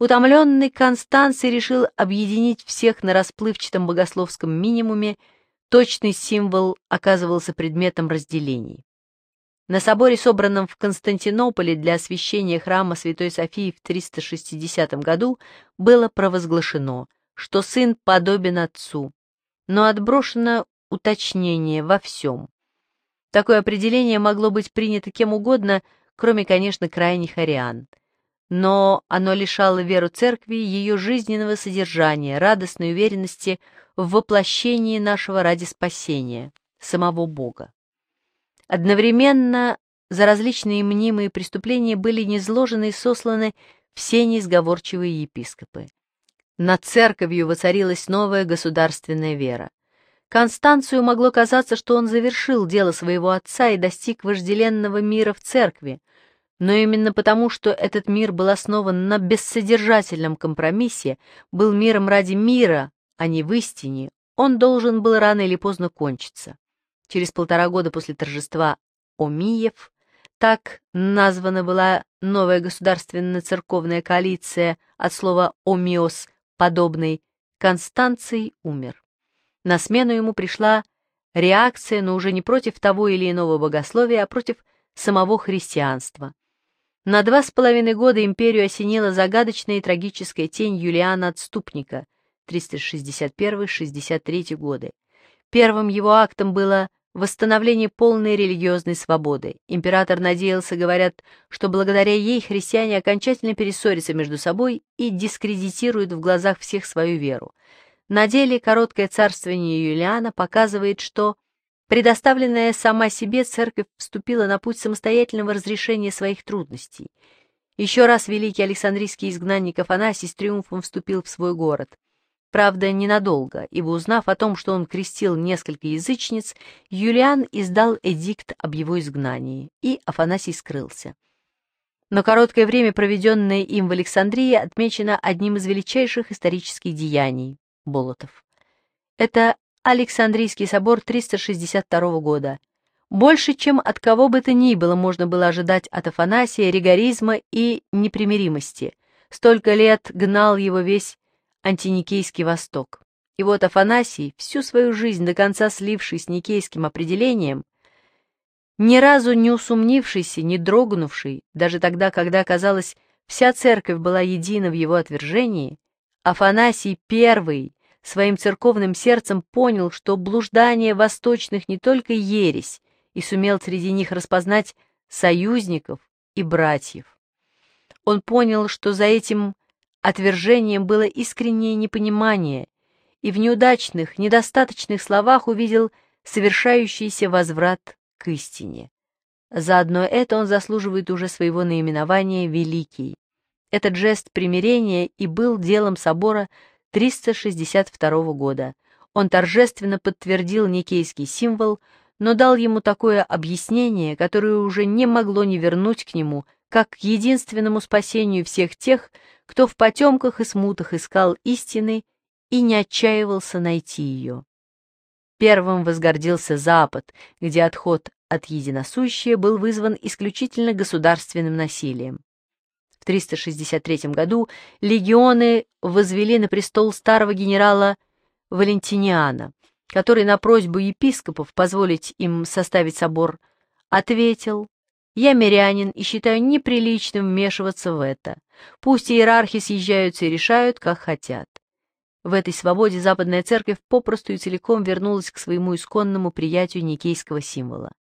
Утомленный Констанций решил объединить всех на расплывчатом богословском минимуме, точный символ оказывался предметом разделений. На соборе, собранном в Константинополе для освящения храма Святой Софии в 360 году, было провозглашено – что сын подобен отцу, но отброшено уточнение во всем. Такое определение могло быть принято кем угодно, кроме, конечно, крайних ариан. Но оно лишало веру церкви ее жизненного содержания, радостной уверенности в воплощении нашего ради спасения, самого Бога. Одновременно за различные мнимые преступления были низложены и сосланы все неизговорчивые епископы. Над церковью воцарилась новая государственная вера. Констанцию могло казаться, что он завершил дело своего отца и достиг вожделенного мира в церкви, но именно потому, что этот мир был основан на бессодержательном компромиссе, был миром ради мира, а не в истине, он должен был рано или поздно кончиться. Через полтора года после торжества Омиев, так названа была новая государственно-церковная коалиция от слова «омиос», подобный Констанций умер. На смену ему пришла реакция, но уже не против того или иного богословия, а против самого христианства. На два с половиной года империю осенила загадочная и трагическая тень Юлиана Отступника 361-63 годы. Первым его актом было восстановлении полной религиозной свободы. Император надеялся, говорят, что благодаря ей христиане окончательно перессорятся между собой и дискредитируют в глазах всех свою веру. На деле короткое царствование Юлиана показывает, что предоставленная сама себе церковь вступила на путь самостоятельного разрешения своих трудностей. Еще раз великий Александрийский изгнанник Афанасий с триумфом вступил в свой город – Правда, ненадолго, ибо узнав о том, что он крестил несколько язычниц, Юлиан издал эдикт об его изгнании, и Афанасий скрылся. Но короткое время, проведенное им в Александрии, отмечено одним из величайших исторических деяний – Болотов. Это Александрийский собор 362 года. Больше, чем от кого бы то ни было, можно было ожидать от Афанасия ригоризма и непримиримости. Столько лет гнал его весь антиникейский Восток. И вот Афанасий, всю свою жизнь до конца сливший с никейским определением, ни разу не усомнившийся, не дрогнувший, даже тогда, когда, казалось, вся церковь была едина в его отвержении, Афанасий первый своим церковным сердцем понял, что блуждание восточных не только ересь, и сумел среди них распознать союзников и братьев. Он понял, что за этим Отвержением было искреннее непонимание, и в неудачных, недостаточных словах увидел совершающийся возврат к истине. Заодно это он заслуживает уже своего наименования «Великий». Этот жест примирения и был делом собора 362 года. Он торжественно подтвердил никейский символ, но дал ему такое объяснение, которое уже не могло не вернуть к нему как к единственному спасению всех тех, кто в потемках и смутах искал истины и не отчаивался найти ее. Первым возгордился Запад, где отход от единосущия был вызван исключительно государственным насилием. В 363 году легионы возвели на престол старого генерала Валентиниана, который на просьбу епископов позволить им составить собор ответил, я мирянин и считаю неприличным вмешиваться в это. Пусть иерархи съезжаются и решают, как хотят. В этой свободе Западная Церковь попросту и целиком вернулась к своему исконному приятию никейского символа.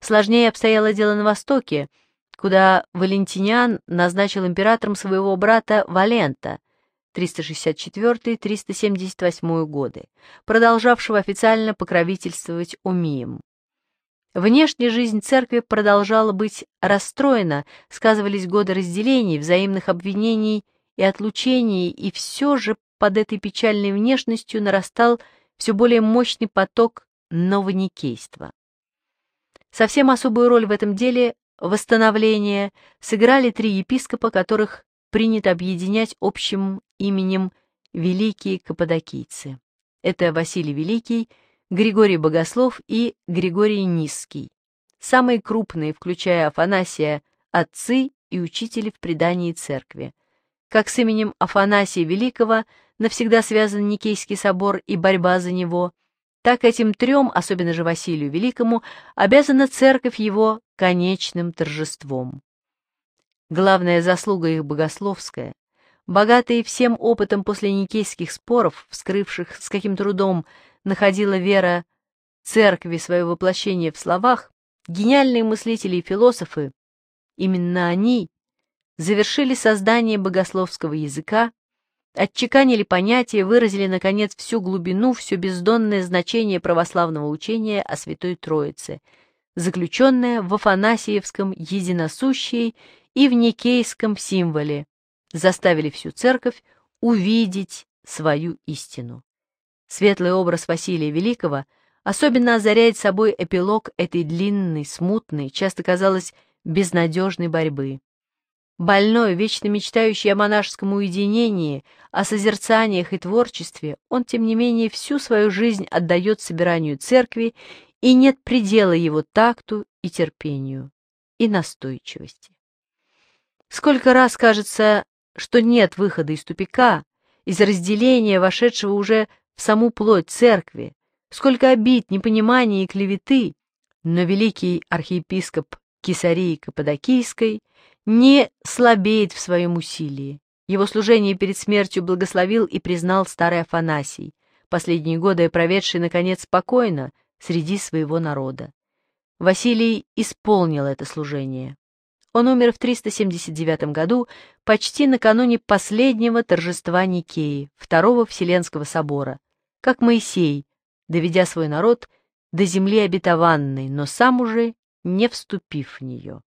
Сложнее обстояло дело на Востоке, куда Валентиниан назначил императором своего брата Валента 364-378 годы, продолжавшего официально покровительствовать Умием. Внешняя жизнь церкви продолжала быть расстроена, сказывались годы разделений, взаимных обвинений и отлучений, и все же под этой печальной внешностью нарастал все более мощный поток новоникейства. Совсем особую роль в этом деле восстановления сыграли три епископа, которых принято объединять общим именем великие каппадокийцы. Это Василий Великий – Григорий Богослов и Григорий Низкий. Самые крупные, включая Афанасия, отцы и учители в предании церкви. Как с именем Афанасия Великого навсегда связан Никейский собор и борьба за него, так этим трем, особенно же Василию Великому, обязана церковь его конечным торжеством. Главная заслуга их богословская. Богатые всем опытом после никейских споров, вскрывших с каким трудом находила вера церкви свое воплощение в словах, гениальные мыслители и философы, именно они завершили создание богословского языка, отчеканили понятия, выразили, наконец, всю глубину, все бездонное значение православного учения о Святой Троице, заключенное в Афанасиевском единосущей и в Никейском символе, заставили всю церковь увидеть свою истину. Светлый образ Василия Великого особенно озаряет собой эпилог этой длинной, смутной, часто казалось, безнадежной борьбы. Больной, вечно мечтающий о монашеском уединении, о созерцаниях и творчестве, он, тем не менее, всю свою жизнь отдает собиранию церкви, и нет предела его такту и терпению, и настойчивости. Сколько раз кажется, что нет выхода из тупика, из разделения, вошедшего уже саму плоть церкви, сколько обид, непонимания и клеветы, но великий архиепископ Кесарии Каппадокийской не слабеет в своем усилии. Его служение перед смертью благословил и признал старый Афанасий, последние годы проведший, наконец, спокойно среди своего народа. Василий исполнил это служение. Он умер в 379 году, почти накануне последнего торжества Никеи, Второго Вселенского собора – как Моисей, доведя свой народ до земли обетованной, но сам уже не вступив в нее.